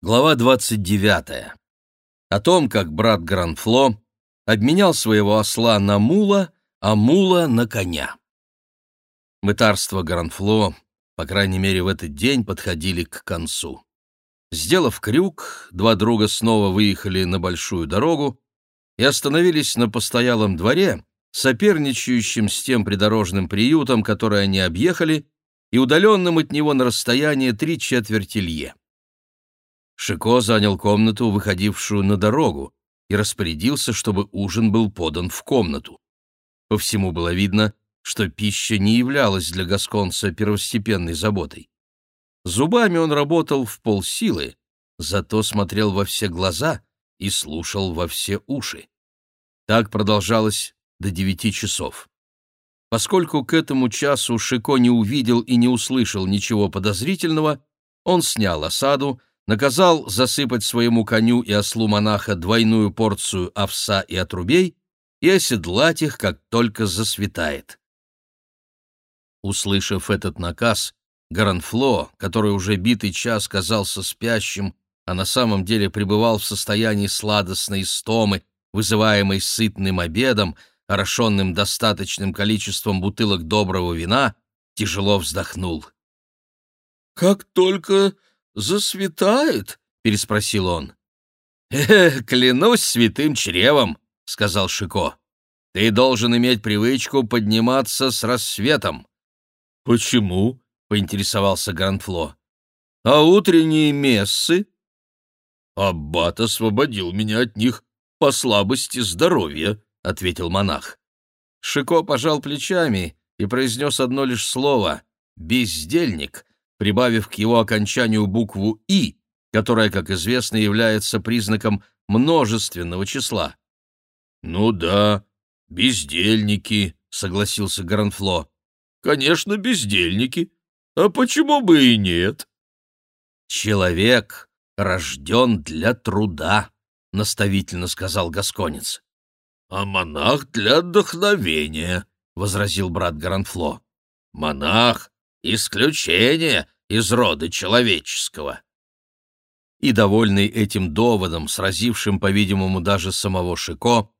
Глава 29. О том, как брат Гранфло обменял своего осла на мула, а мула на коня. Мытарства Гранфло, по крайней мере в этот день, подходили к концу. Сделав крюк, два друга снова выехали на большую дорогу и остановились на постоялом дворе, соперничающем с тем придорожным приютом, который они объехали, и удаленным от него на расстояние три четверти лье. Шико занял комнату, выходившую на дорогу, и распорядился, чтобы ужин был подан в комнату. По всему было видно, что пища не являлась для гасконца первостепенной заботой. Зубами он работал в полсилы, зато смотрел во все глаза и слушал во все уши. Так продолжалось до девяти часов. Поскольку к этому часу Шико не увидел и не услышал ничего подозрительного, он снял осаду, наказал засыпать своему коню и ослу монаха двойную порцию овса и отрубей и оседлать их, как только засветает. Услышав этот наказ, Гаранфло, который уже битый час казался спящим, а на самом деле пребывал в состоянии сладостной стомы, вызываемой сытным обедом, орошенным достаточным количеством бутылок доброго вина, тяжело вздохнул. «Как только засветает?» — переспросил он. «Э, клянусь святым чревом», — сказал Шико. «Ты должен иметь привычку подниматься с рассветом». «Почему?» — поинтересовался Гранфло. «А утренние мессы?» «Аббат освободил меня от них по слабости здоровья», — ответил монах. Шико пожал плечами и произнес одно лишь слово — «бездельник», прибавив к его окончанию букву «и», которая, как известно, является признаком множественного числа. «Ну да, бездельники», — согласился Гранфло. «Конечно, бездельники. А почему бы и нет?» «Человек рожден для труда», — наставительно сказал Гасконец. «А монах для вдохновения», — возразил брат Гранфло. «Монах исключение из рода человеческого. И, довольный этим доводом, сразившим, по-видимому, даже самого Шико,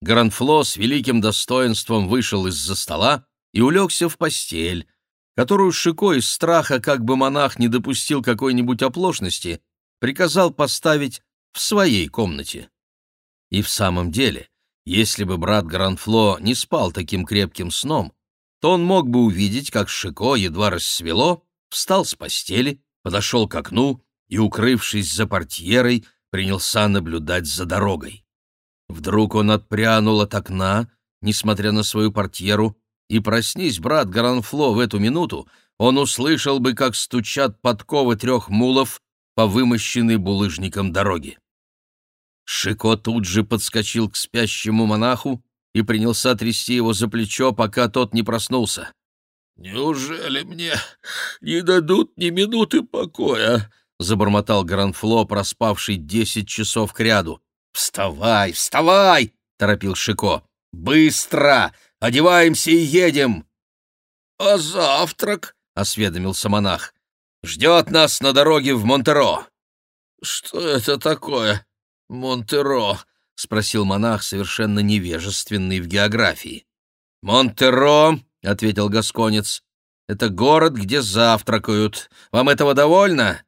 Гранфло с великим достоинством вышел из-за стола и улегся в постель, которую Шико из страха, как бы монах не допустил какой-нибудь оплошности, приказал поставить в своей комнате. И в самом деле, если бы брат Гранфло не спал таким крепким сном, то он мог бы увидеть, как Шико, едва рассвело, встал с постели, подошел к окну и, укрывшись за портьерой, принялся наблюдать за дорогой. Вдруг он отпрянул от окна, несмотря на свою портьеру, и, проснись, брат Гаранфло, в эту минуту, он услышал бы, как стучат подковы трех мулов по вымощенной булыжником дороге. Шико тут же подскочил к спящему монаху и принялся трясти его за плечо, пока тот не проснулся. «Неужели мне не дадут ни минуты покоя?» — забормотал Гранфло, проспавший десять часов кряду. «Вставай, вставай!» — торопил Шико. «Быстро! Одеваемся и едем!» «А завтрак?» — осведомился монах. «Ждет нас на дороге в Монтеро». «Что это такое, Монтеро?» — спросил монах, совершенно невежественный в географии. «Монтеро», — ответил гасконец, — «это город, где завтракают. Вам этого довольно?»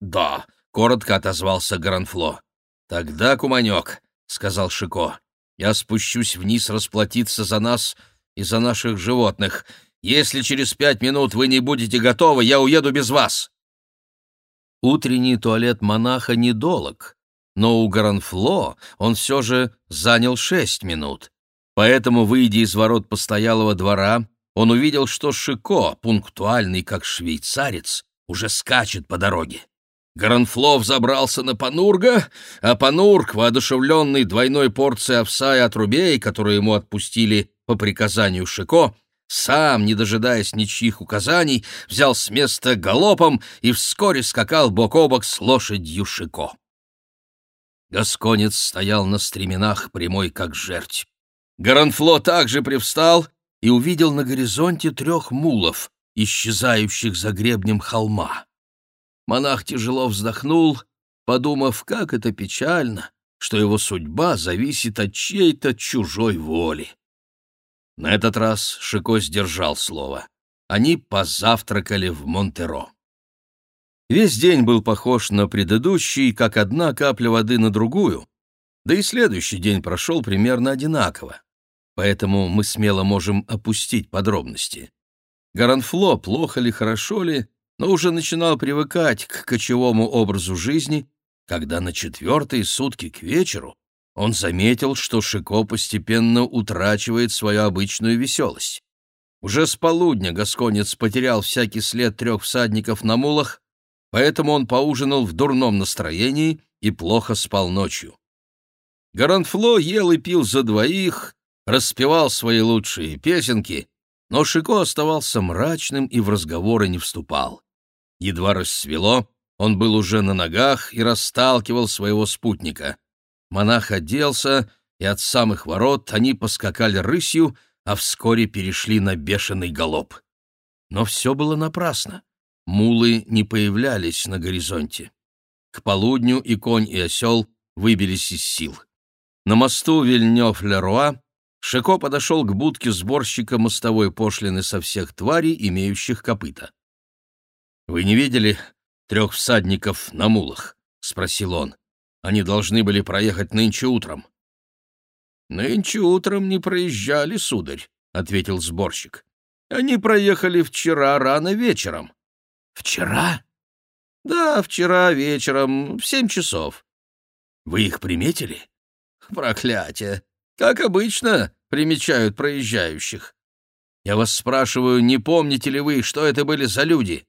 «Да», — коротко отозвался Гранфло. «Тогда, куманек», — сказал Шико, — «я спущусь вниз расплатиться за нас и за наших животных. Если через пять минут вы не будете готовы, я уеду без вас». Утренний туалет монаха недолог, но у Гаранфло он все же занял шесть минут. Поэтому, выйдя из ворот постоялого двора, он увидел, что Шико, пунктуальный как швейцарец, уже скачет по дороге. Гаранфло забрался на Панурга, а Панург, воодушевленный двойной порцией овса и отрубей, которую ему отпустили по приказанию Шико, сам, не дожидаясь ничьих указаний, взял с места галопом и вскоре скакал бок о бок с лошадью Шико. Гасконец стоял на стременах, прямой как жерть. Гаранфло также привстал и увидел на горизонте трех мулов, исчезающих за гребнем холма. Монах тяжело вздохнул подумав, как это печально, что его судьба зависит от чьей-то чужой воли. На этот раз Шико сдержал слово. Они позавтракали в Монтеро. Весь день был похож на предыдущий, как одна капля воды на другую, да и следующий день прошел примерно одинаково. Поэтому мы смело можем опустить подробности. Гаранфло, плохо ли, хорошо ли, но уже начинал привыкать к кочевому образу жизни, когда на четвертые сутки к вечеру он заметил, что Шико постепенно утрачивает свою обычную веселость. Уже с полудня Гасконец потерял всякий след трех всадников на мулах, поэтому он поужинал в дурном настроении и плохо спал ночью. Гаранфло ел и пил за двоих, распевал свои лучшие песенки, но Шико оставался мрачным и в разговоры не вступал. Едва рассвело, он был уже на ногах и расталкивал своего спутника. Монах оделся, и от самых ворот они поскакали рысью, а вскоре перешли на бешеный галоп. Но все было напрасно. Мулы не появлялись на горизонте. К полудню и конь, и осел выбились из сил. На мосту Вильнёв-Леруа Шико подошел к будке сборщика мостовой пошлины со всех тварей, имеющих копыта. «Вы не видели трех всадников на мулах?» — спросил он. Они должны были проехать нынче утром. — Нынче утром не проезжали, сударь, — ответил сборщик. — Они проехали вчера рано вечером. — Вчера? — Да, вчера вечером, в семь часов. — Вы их приметили? — Проклятие! Как обычно примечают проезжающих. Я вас спрашиваю, не помните ли вы, что это были за люди?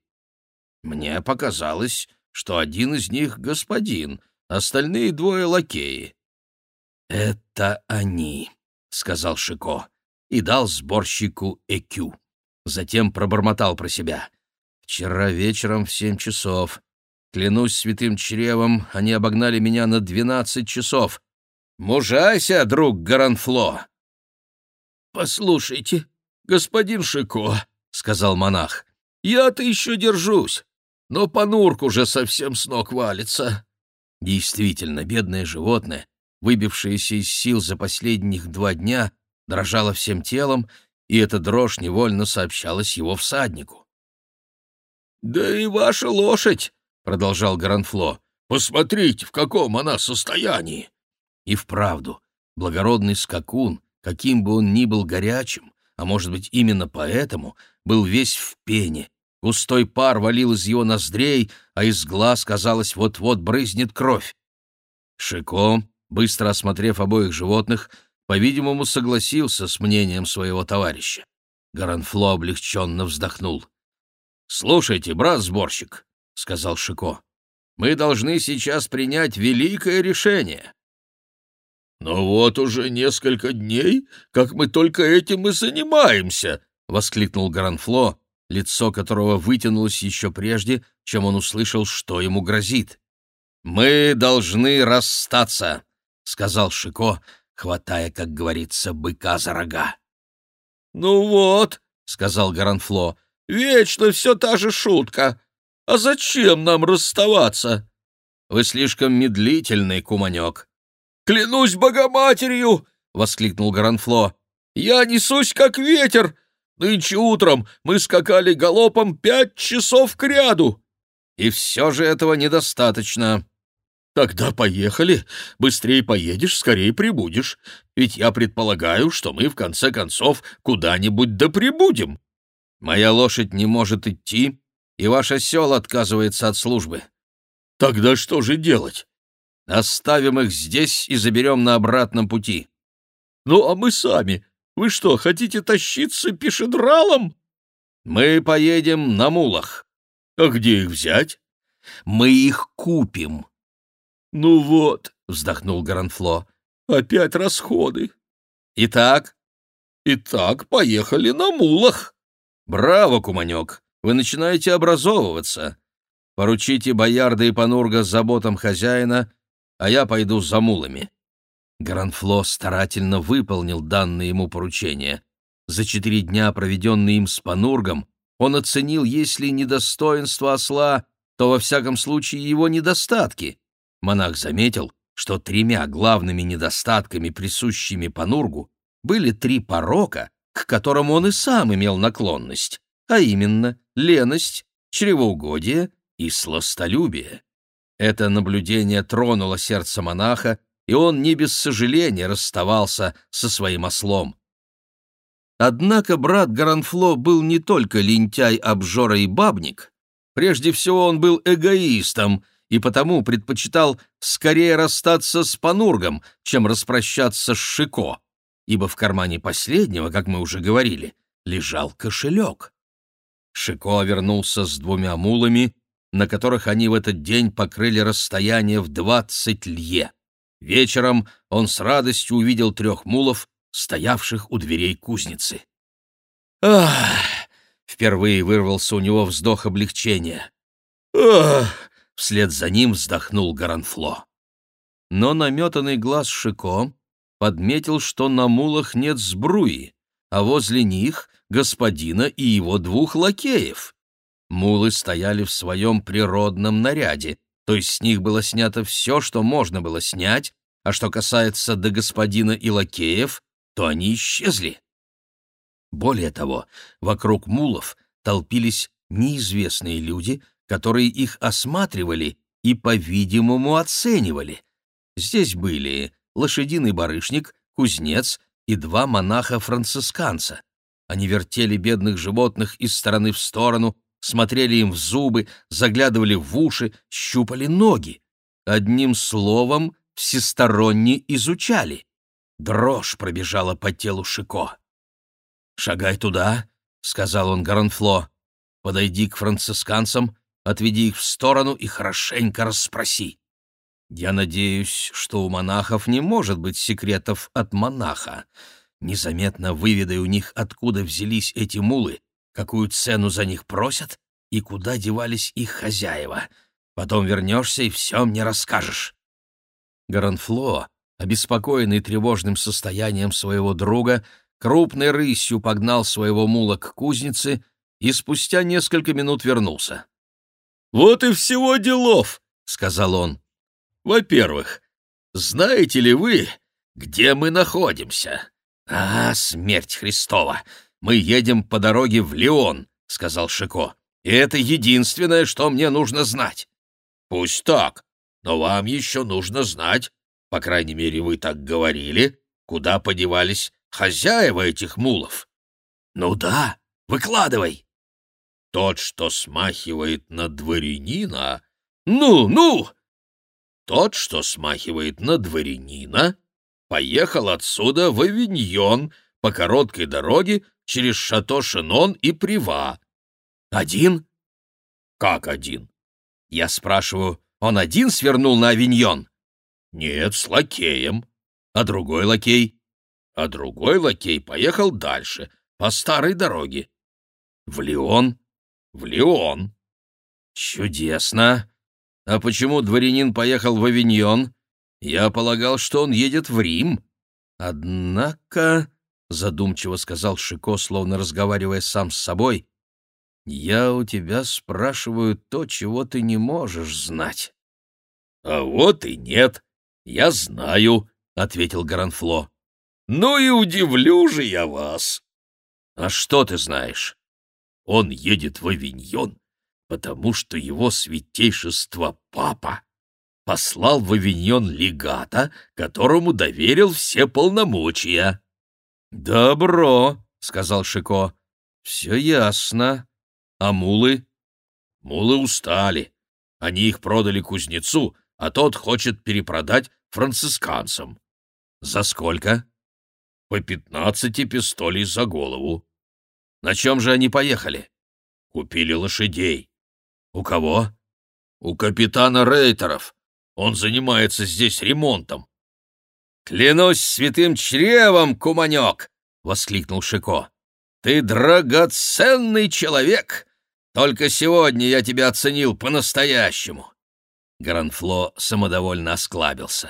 Мне показалось, что один из них господин, остальные двое лакеи. «Это они», — сказал Шико и дал сборщику ЭКЮ. Затем пробормотал про себя. «Вчера вечером в семь часов. Клянусь святым чревом, они обогнали меня на двенадцать часов. Мужайся, друг Гаранфло!» «Послушайте, господин Шико», — сказал монах, — «я-то еще держусь, но Панурк уже совсем с ног валится. Действительно, бедное животное, выбившееся из сил за последних два дня, дрожало всем телом, и эта дрожь невольно сообщалась его всаднику. «Да и ваша лошадь!» — продолжал Гранфло. «Посмотрите, в каком она состоянии!» И вправду, благородный скакун, каким бы он ни был горячим, а может быть именно поэтому, был весь в пене, Густой пар валил из его ноздрей, а из глаз, казалось, вот-вот брызнет кровь. Шико, быстро осмотрев обоих животных, по-видимому, согласился с мнением своего товарища. Гаранфло облегченно вздохнул. «Слушайте, брат-сборщик», — сказал Шико, — «мы должны сейчас принять великое решение». «Но вот уже несколько дней, как мы только этим и занимаемся», — воскликнул Гаранфло, лицо которого вытянулось еще прежде, чем он услышал, что ему грозит. «Мы должны расстаться», — сказал Шико, хватая, как говорится, быка за рога. «Ну вот», — сказал Гаранфло, — «вечно все та же шутка. А зачем нам расставаться?» «Вы слишком медлительный, куманек». «Клянусь Богоматерью!» — воскликнул Гаранфло. «Я несусь, как ветер, Нынче утром мы скакали галопом пять часов кряду. И все же этого недостаточно. Тогда поехали. Быстрее поедешь, скорее прибудешь. Ведь я предполагаю, что мы, в конце концов, куда-нибудь да прибудем. Моя лошадь не может идти, и ваш осел отказывается от службы. Тогда что же делать? Оставим их здесь и заберем на обратном пути. Ну, а мы сами вы что, хотите тащиться пешедралом? Мы поедем на мулах. А где их взять? Мы их купим. Ну вот, вздохнул Гранфло, опять расходы. Итак? Итак, поехали на мулах. Браво, куманек, вы начинаете образовываться. Поручите Боярда и Панурга заботам хозяина, а я пойду за мулами. Гранфло старательно выполнил данное ему поручение. За четыре дня, проведенные им с Панургом, он оценил, если не достоинство осла, то, во всяком случае, его недостатки. Монах заметил, что тремя главными недостатками, присущими Панургу, были три порока, к которым он и сам имел наклонность, а именно леность, чревоугодие и сластолюбие. Это наблюдение тронуло сердце монаха, и он не без сожаления расставался со своим ослом. Однако брат Гаранфло был не только лентяй, обжора и бабник. Прежде всего он был эгоистом и потому предпочитал скорее расстаться с Панургом, чем распрощаться с Шико, ибо в кармане последнего, как мы уже говорили, лежал кошелек. Шико вернулся с двумя мулами, на которых они в этот день покрыли расстояние в двадцать лье. Вечером он с радостью увидел трех мулов, стоявших у дверей кузницы. «Ах!» — впервые вырвался у него вздох облегчения. «Ах!» — вслед за ним вздохнул Гаранфло. Но наметанный глаз Шико подметил, что на мулах нет сбруи, а возле них — господина и его двух лакеев. Мулы стояли в своем природном наряде, то есть с них было снято все, что можно было снять, а что касается до господина и лакеев, то они исчезли. Более того, вокруг мулов толпились неизвестные люди, которые их осматривали и, по-видимому, оценивали. Здесь были лошадиный барышник, кузнец и два монаха-францисканца. Они вертели бедных животных из стороны в сторону, смотрели им в зубы, заглядывали в уши, щупали ноги. Одним словом, всесторонне изучали. Дрожь пробежала по телу Шико. «Шагай туда», — сказал он Гаранфло. «Подойди к францисканцам, отведи их в сторону и хорошенько расспроси. Я надеюсь, что у монахов не может быть секретов от монаха. Незаметно выведай у них, откуда взялись эти мулы, какую цену за них просят и куда девались их хозяева. Потом вернешься и все мне расскажешь». Гаранфло обеспокоенный тревожным состоянием своего друга, крупной рысью погнал своего мула к кузнице и спустя несколько минут вернулся. «Вот и всего делов», — сказал он. «Во-первых, знаете ли вы, где мы находимся?» «А, смерть Христова! Мы едем по дороге в Леон», — сказал Шико. «И это единственное, что мне нужно знать». «Пусть так, но вам еще нужно знать, по крайней мере, вы так говорили, куда подевались хозяева этих мулов. Ну да, выкладывай. Тот, что смахивает на дворянина... Ну, ну! Тот, что смахивает на дворянина, поехал отсюда в Авиньон по короткой дороге через Шато-Шинон и Прива. Один? Как один? Я спрашиваю, он один свернул на Авиньон? «Нет, с лакеем. А другой лакей?» А другой лакей поехал дальше, по старой дороге. «В Леон?» «В Леон». «Чудесно. А почему дворянин поехал в Авиньон? Я полагал, что он едет в Рим. Однако...» — задумчиво сказал Шико, словно разговаривая сам с собой, — «я у тебя спрашиваю то, чего ты не можешь знать». «А вот и нет», «Я знаю», — ответил Гаранфло. «Ну и удивлю же я вас». «А что ты знаешь?» «Он едет в Авиньон, потому что его святейшество папа послал в Авиньон легата, которому доверил все полномочия». «Добро», — сказал Шико. «Все ясно. А мулы?» «Мулы устали. Они их продали кузнецу, а тот хочет перепродать францисканцам. За сколько? По пятнадцати пистолей за голову. На чем же они поехали? Купили лошадей. У кого? У капитана Рейтеров. Он занимается здесь ремонтом. «Клянусь святым чревом, куманек!» — воскликнул Шико. «Ты драгоценный человек! Только сегодня я тебя оценил по-настоящему. Гранфло самодовольно осклабился.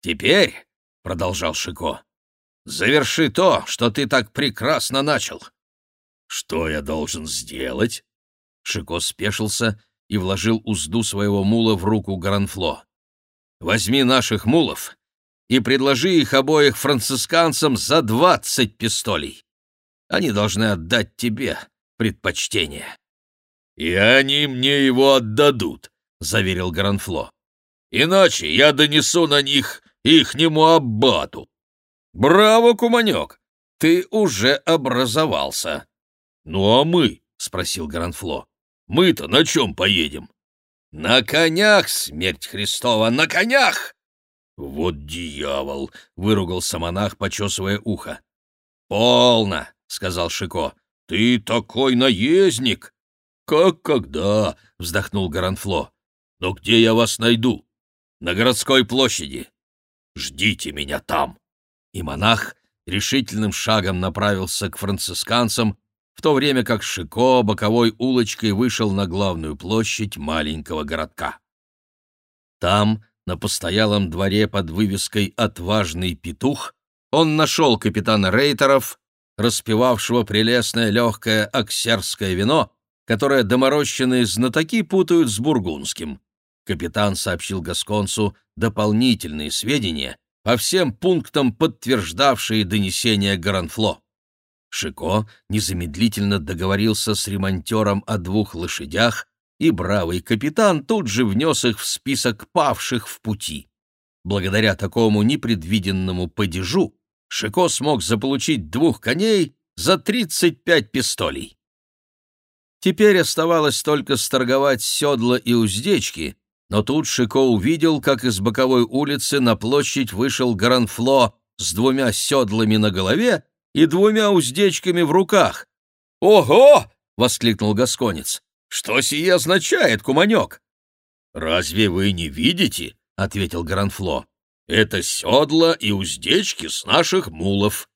«Теперь», — продолжал Шико, — «заверши то, что ты так прекрасно начал». «Что я должен сделать?» Шико спешился и вложил узду своего мула в руку Гранфло. возьми наших мулов и предложи их обоих францисканцам за двадцать пистолей. Они должны отдать тебе предпочтение». «И они мне его отдадут», — заверил Гранфло. «Иначе я донесу на них ихнему аббату». «Браво, Куманек! Ты уже образовался!» «Ну а мы?» — спросил Гранфло. «Мы-то на чем поедем?» «На конях, смерть Христова, на конях!» «Вот дьявол!» — выругался монах, почесывая ухо. «Полно!» — сказал Шико. «Ты такой наездник!» «Как когда?» — вздохнул Гаранфло. «Но где я вас найду?» «На городской площади. Ждите меня там!» И монах решительным шагом направился к францисканцам, в то время как Шико боковой улочкой вышел на главную площадь маленького городка. Там, на постоялом дворе под вывеской «Отважный петух», он нашел капитана Рейтеров, распивавшего прелестное легкое оксерское вино, которое доморощенные знатоки путают с бургундским. Капитан сообщил Гасконцу дополнительные сведения по всем пунктам, подтверждавшие донесение Гаранфло. Шико незамедлительно договорился с ремонтером о двух лошадях, и бравый капитан тут же внес их в список павших в пути. Благодаря такому непредвиденному падежу Шико смог заполучить двух коней за 35 пистолей. Теперь оставалось только сторговать седла и уздечки, но тут Шико увидел, как из боковой улицы на площадь вышел Гранфло с двумя седлами на голове и двумя уздечками в руках. «Ого!» — воскликнул Гасконец. «Что сие означает, куманек?» «Разве вы не видите?» — ответил Гранфло. «Это седла и уздечки с наших мулов».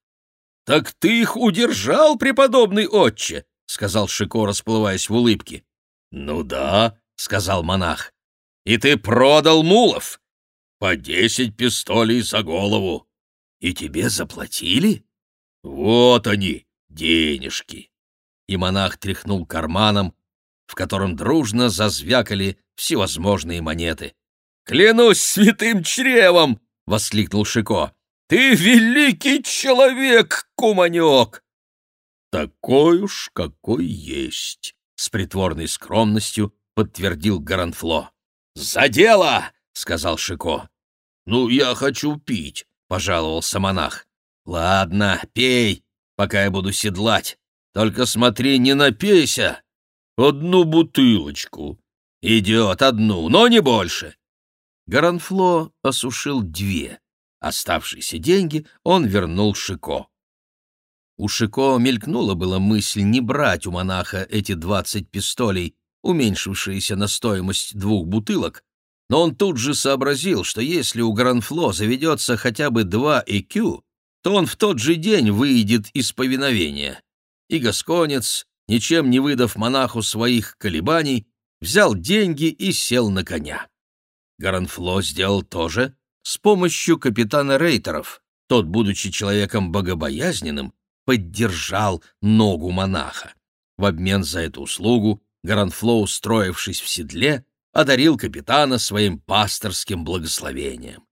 «Так ты их удержал, преподобный отче?» — сказал Шико, расплываясь в улыбке. «Ну да», — сказал монах. «И ты продал мулов?» «По десять пистолей за голову». «И тебе заплатили?» Вот они, денежки. И монах тряхнул карманом, в котором дружно зазвякали всевозможные монеты. «Клянусь святым чревом!» — воскликнул Шико. «Ты великий человек, куманек!» «Такой уж, какой есть!» — с притворной скромностью подтвердил Гаранфло. «За дело!» — сказал Шико. «Ну, я хочу пить», — пожаловался монах. «Ладно, пей, пока я буду седлать. Только смотри, не напейся. Одну бутылочку. Идет одну, но не больше». Гаранфло осушил две. Оставшиеся деньги он вернул Шико. У Шико мелькнула была мысль не брать у монаха эти двадцать пистолей, уменьшившиеся на стоимость двух бутылок, но он тут же сообразил, что если у Гранфло заведется хотя бы два ЭКЮ, то он в тот же день выйдет из повиновения. И Гасконец, ничем не выдав монаху своих колебаний, взял деньги и сел на коня. Гаранфло сделал то же с помощью капитана Рейтеров. Тот, будучи человеком богобоязненным, поддержал ногу монаха. В обмен за эту услугу Гаранфло, устроившись в седле, одарил капитана своим пасторским благословением.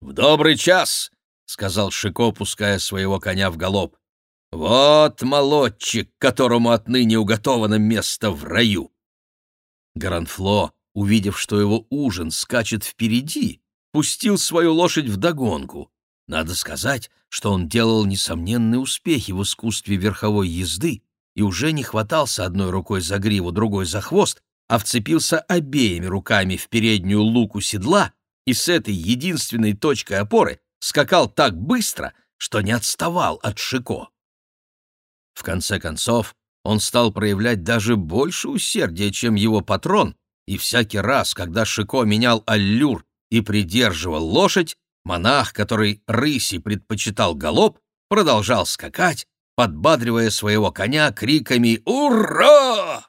«В добрый час!» — сказал Шико, пуская своего коня в галоп. «Вот молодчик, которому отныне уготовано место в раю!» Гаранфло, увидев, что его ужин скачет впереди, пустил свою лошадь в догонку. Надо сказать, что он делал несомненные успехи в искусстве верховой езды и уже не хватался одной рукой за гриву, другой за хвост, а вцепился обеими руками в переднюю луку седла и с этой единственной точкой опоры скакал так быстро, что не отставал от Шико. В конце концов, он стал проявлять даже больше усердия, чем его патрон, и всякий раз, когда Шико менял аллюр и придерживал лошадь, монах, который рыси предпочитал галоп, продолжал скакать, подбадривая своего коня криками «Ура!».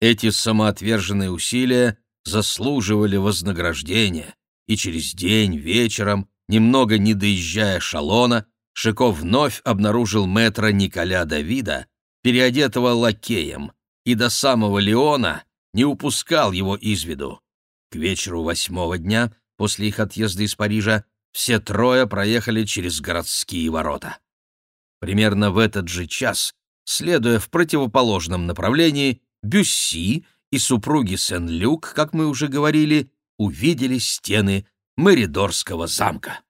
Эти самоотверженные усилия заслуживали вознаграждения, и через день вечером Немного не доезжая шалона, Шиков вновь обнаружил мэтра Николя Давида, переодетого лакеем, и до самого Леона не упускал его из виду. К вечеру восьмого дня после их отъезда из Парижа, все трое проехали через городские ворота. Примерно в этот же час, следуя в противоположном направлении, Бюсси и супруги Сен-Люк, как мы уже говорили, увидели стены Меридорского замка.